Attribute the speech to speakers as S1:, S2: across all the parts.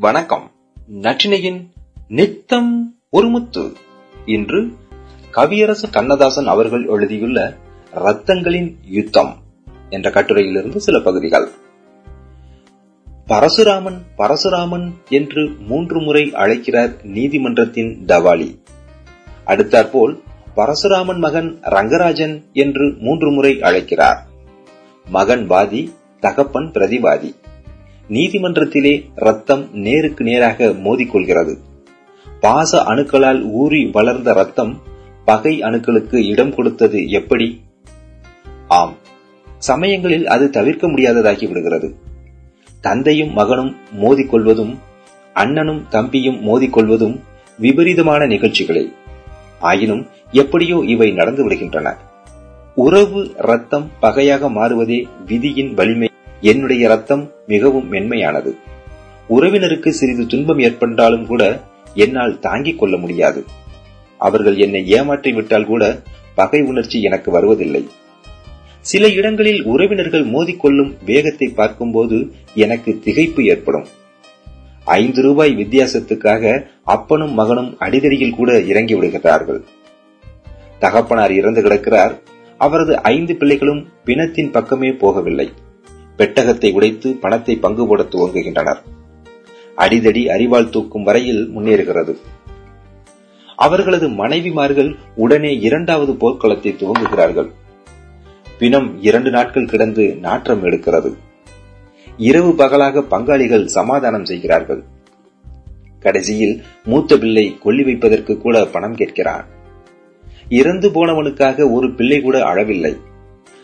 S1: வணக்கம். நற்றினையின் நித்தம் ஒருமுத்து. இன்று கவியரசு கண்ணதாசன் அவர்கள் எழுதியுள்ள ரத்தங்களின் யுத்தம் என்ற கட்டுரையிலிருந்து சில பகுதிகள். பரசுராமன் பரசுராமன் என்று மூன்று முறை அழைக்கிறார் நீதிமன்றத்தின் தவாலி அடுத்தாற்போல் பரசுராமன் மகன் ரங்கராஜன் என்று மூன்று முறை அழைக்கிறார். மகன் வாதி தகப்பன் பிரதிவாதி. நீதிமன்றத்திலே ரத்தம் நேருக்கு நேராக மோதிக்கொள்கிறது. பாச அணுக்களால் ஊறி வளர்ந்த ரத்தம் பகை அணுக்களுக்கு இடம் கொடுத்தது எப்படி? ஆம். சமயங்களில் அது தவிர்க்க முடியாததாகி விடுகிறது. தந்தையும் மகனும் மோதிக்கொள்வதும் அண்ணனும் தம்பியும் மோதிக்கொள்வதும் விபரீதமான நிகழ்ச்சிகளே. ஆயினும் எப்படியோ இவை நடந்து விடுகின்றன. உறவு ரத்தம் பகையாக மாறுவதே விதியின் வலிமை என்னுடைய ரத்தம் மிகவும் மென்மையானது. உறவினருக்கு சிறிது துன்பம் ஏற்பட்டாலும் கூட என்னால் தாங்கிக் கொள்ள முடியாது. அவர்கள் என்னை ஏமாற்றி விட்டால் கூட பகை உணர்ச்சி எனக்கு வருவதில்லை. சில இடங்களில் உறவினர்கள் மோதிக்கொள்ளும் வேகத்தை பார்க்கும்போது எனக்கு திகைப்பு ஏற்படும். ஐந்து ரூபாய் வித்தியாசத்துக்காக அப்பனும் மகனும் அடிதடியில் கூட இறங்கி விடுகிறார்கள். தகப்பனார் இறந்து கிடக்கிறார். அவரது ஐந்து பிள்ளைகளும் பிணத்தின் பக்கமே போகவில்லை. பெட்டகத்தை உடைத்து பணத்தை பங்கு போட துவங்குகின்றனர். அடிதடி அறிவால் தூக்கும் வரையில் முன்னேறுகிறது. அவர்களது மனைவிமார்கள் உடனே இரண்டாவது போர்க்களத்தை துவங்குகிறார்கள். பிணம் இரண்டு நாட்கள் கிடந்து நாற்றம் எடுக்கிறது. இரவு பகலாக பங்காளிகள் சமாதானம் செய்கிறார்கள். கடைசியில் மூத்த பிள்ளை கொல்லி வைப்பதற்கு கூட பணம் கேட்கிறான். இறந்து போனவனுக்காக ஒரு பிள்ளை கூட அழவில்லை.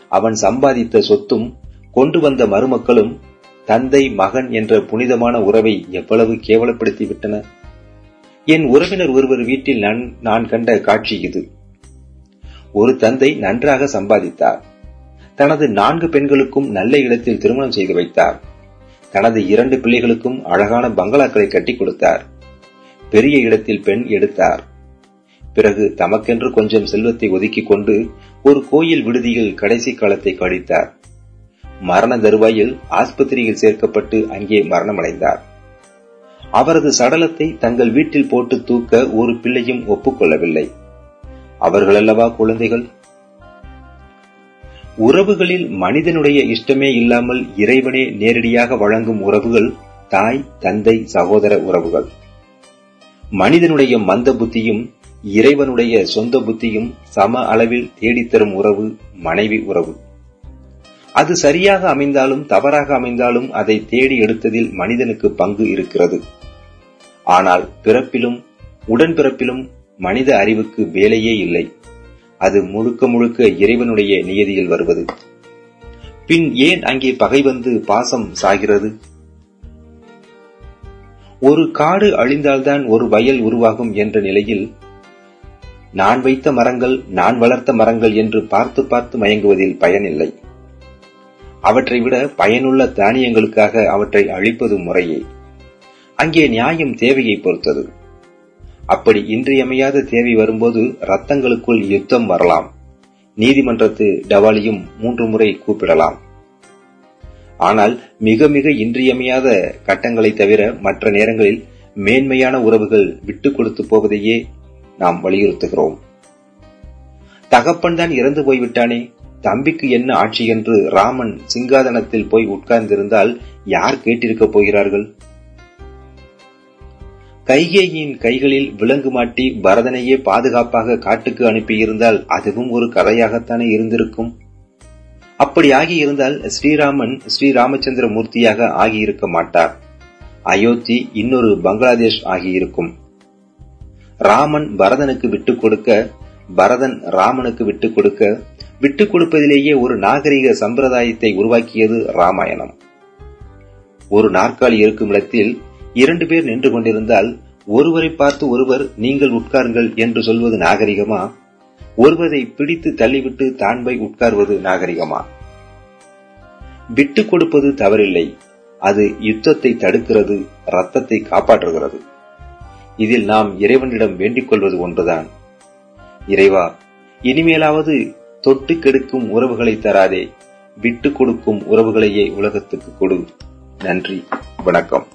S1: அவன் சம்பாதித்த சொத்தும் கொண்டு வந்த மருமக்களும் தந்தை மகன் என்ற புனிதமான உறவை எவ்வளவு கேவலப்படுத்தி விட்டன என் உறவினர் ஒருவர் வீட்டில் நான் கண்ட காட்சி இது. ஒரு தந்தை நன்றாக சம்பாதித்தார். தனது நான்கு பெண்களுக்கும் நல்ல இடத்தில் திருமணம் செய்து வைத்தார். தனது இரண்டு பிள்ளைகளுக்கும் அழகான பங்களாக்களை கட்டி கொடுத்தார். பெரிய இடத்தில் பெண் எடுத்தார். பிறகு தமக்கென்று கொஞ்சம் செல்வத்தை ஒதுக்கிக் கொண்டு ஒரு கோயில் விடுதியில் கடைசி காலத்தை கழித்தார். மரண தருவாயில் ஆஸ்பத்திரியில் சேர்க்கப்பட்டு அங்கே மரணமடைந்தார். அவரது சடலத்தை தங்கள் வீட்டில் போட்டு தூக்க ஒரு பிள்ளையும் ஒப்புக்கொள்ளவில்லை. அவர்களல்லவா குழந்தைகள்? உறவுகளில் மனிதனுடைய இஷ்டமே இல்லாமல் இறைவனே நேரடியாக வழங்கும் உறவுகள் தாய் தந்தை சகோதர உறவுகள். மனிதனுடைய மந்த புத்தியும் இறைவனுடைய சொந்த புத்தியும் சம அளவில் தேடித்தரும் உறவு மனைவி உறவு. அது சரியாக அமைந்தாலும் தவறாக அமைந்தாலும் அதை தேடி எடுத்ததில் மனிதனுக்கு பங்கு இருக்கிறது. ஆனால் பிறப்பிலும் உடன்பிறப்பிலும் மனித அறிவுக்கு வேலையே இல்லை. அது முழுக்க முழுக்க இறைவனுடைய நியதியில் வருவது. பின் ஏன் அங்கே பகை வந்து பாசம் சாகிறது? ஒரு காடு அழிந்தால்தான் ஒரு வயல் உருவாகும் என்ற நிலையில் நான் வைத்த மரங்கள் நான் வளர்த்த மரங்கள் என்று பார்த்து பார்த்து மயங்குவதில் பயனில்லை. அவற்றை விட பயனுள்ள தானியங்களுக்காக அவற்றை அழிப்பது முறையே. அங்கே நியாயம் தேவையை பொறுத்தது. அப்படி இன்றியமையாத தேவை வரும்போது ரத்தங்களுக்குள் யுத்தம் வரலாம். நீதிமன்றத்து டவாலியும் மூன்று முறை கூப்பிடலாம். ஆனால் மிக மிக இன்றியமையாத கட்டங்களை தவிர மற்ற நேரங்களில் மேன்மையான உறவுகள் விட்டுக் கொடுத்து போவதையே நாம் வலியுறுத்துகிறோம். தகப்பன் தான் இறந்து போய்விட்டானே? தம்பிக்கு என்ன ஆட்சி என்று ராமன் சிங்காதனத்தில் போய் உட்கார்ந்திருந்தால் யார் கேட்டிருக்கப் போகிறார்கள்? கைகேயின் கைகளில் விலங்கு மாட்டி பரதனையே பாதுகாப்பாக காட்டுக்கு அனுப்பியிருந்தால் அதுவும் ஒரு கதையாகத்தானே இருந்திருக்கும். அப்படி ஆகியிருந்தால் ஸ்ரீராமன் ஸ்ரீராமச்சந்திர மூர்த்தியாக ஆகியிருக்க மாட்டார். அயோத்தி இன்னொரு பங்களாதேஷ் ஆகியிருக்கும். ராமன் பரதனுக்கு விட்டுக் கொடுக்க பரதன் ராமனுக்கு விட்டுக் கொடுக்க விட்டுக் கொடுப்பதிலேயே ஒரு நாகரிக சம்பிரதாயத்தை உருவாக்கியது ராமாயணம். ஒரு நாற்காலி இருக்கும் இடத்தில் இரண்டு பேர் நின்று கொண்டிருந்தால் ஒருவரை பார்த்து ஒருவர் நீங்கள் உட்காருங்கள் என்று சொல்வது நாகரிகமா? ஒருவரை பிடித்து தள்ளிவிட்டு தான் போய் உட்கார்வது நாகரிகமா? விட்டுக் கொடுப்பது தவறில்லை. அது யுத்தத்தை தடுக்கிறது ரத்தத்தை காப்பாற்றுகிறது. இதில் நாம் இறைவனிடம் வேண்டிக் கொள்வது ஒன்றுதான். இறைவா இனிமேலாவது தொட்டு கெடுக்கும் உறவுகளை தராதே. விட்டு கொடுக்கும் உறவுகளையே உலகத்துக்கு கொடு. நன்றி. வணக்கம்.